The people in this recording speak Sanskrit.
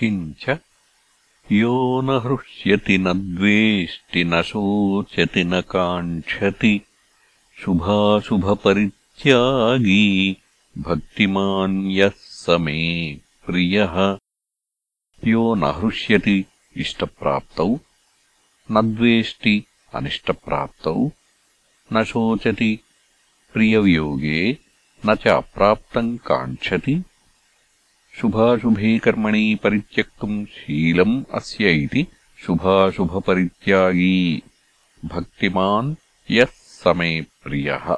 किञ्च यो न हृष्यति न द्वेष्टि न शोचति न काङ्क्षति शुभाशुभपरित्यागी भक्तिमान् यः स मे प्रियः यो न हृष्यति इष्टप्राप्तौ न द्वेष्टि अनिष्टप्राप्तौ न शोचति प्रियवियोगे न च अप्राप्तम् काङ्क्षति शुभाशुभे कर्मणि परित्यक्तुम् शीलम् अस्य इति शुभाशुभपरित्यागी। भक्तिमान् यः स मे प्रियः।